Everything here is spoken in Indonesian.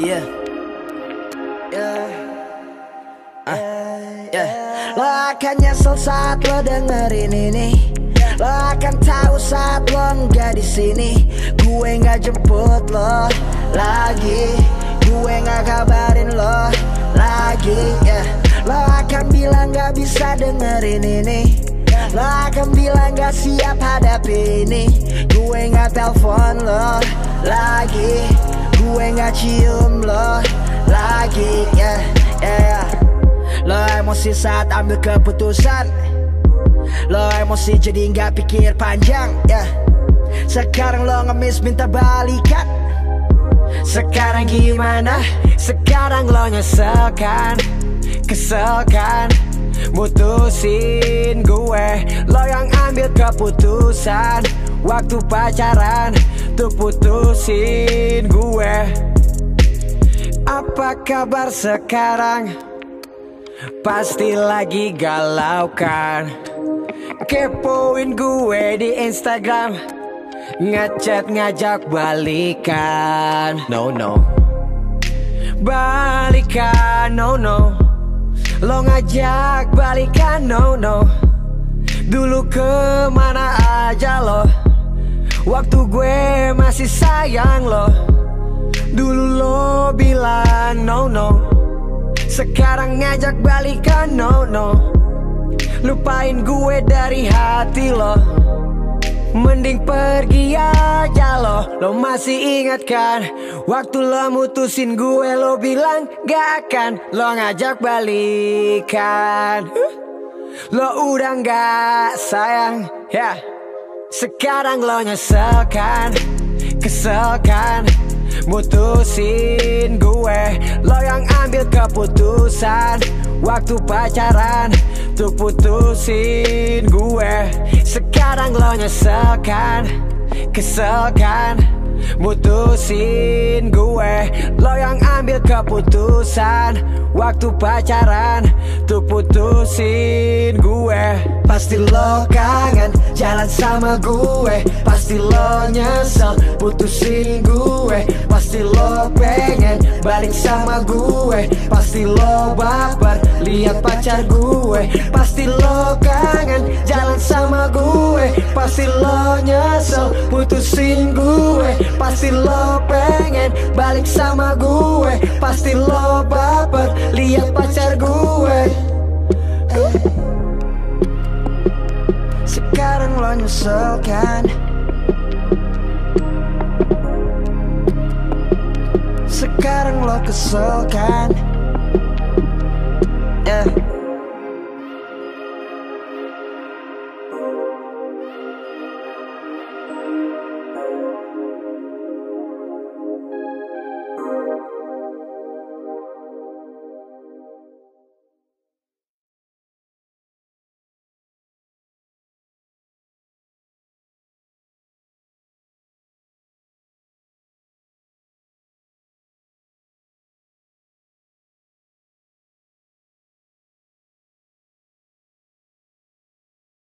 Yeah. Yeah. Ah, yeah. Lo akan nyesel saat lo dengerin ini. Lo akan tahu saat lo nggak di sini. Gue nggak jemput lo lagi. Gue nggak kabarin lo lagi. Yeah. Lo akan bilang nggak bisa dengerin ini. Lo akan bilang gak siap hadapi ini Gue gak telpon lo lagi Gue gak cium lo lagi yeah, yeah, yeah. Lo emosi saat ambil keputusan Lo emosi jadi gak pikir panjang yeah. Sekarang lo ngemis minta balikan Sekarang gimana? Sekarang lo nyesel kan Kesel kan Mutusin gue Lo yang ambil keputusan. Waktu pacaran Tuh putusin gue. Apa kabar sekarang? Pasti lagi galau kan Kepoin gue di Instagram. Ngechat ngajak balikan. No no. Balikan no no Lo ngajak balikan no no. Dulu ke mana aja lo? Waktu gue masih sayang lo. Dulu lo bilang no no. Sekarang ngajak balikan no no. Lupain gue dari hati lo Mending pergi aja lo Lo masih ingat kan Waktu lo mutusin gue Lo bilang gak akan. Lo ngajak balikan. Lo udah gak sayang Ya. Sekarang lo nyesel kan Kesel kan Mutusin gue Lo yang ambil keputusan. Waktu pacaran Tuh putusin Sekarang lo nyesel kan Kesel kan Mutusin gue. Lo yang ambil keputusan Waktu pacaran Tuh putusin gue. Pasti lo kangen Jalan sama gue. Pasti lo nyesel Putusin gue. Pasti lo pengen Balik sama gue. Pasti lo baper Lihat pacar gue. Pasti lo kangen Pasti lo nyesel Putusin gue. Pasti lo pengen Balik sama gue. Pasti lo baper Lihat pacar gue. Sekarang lo nyesel kan? Sekarang lo kesel kan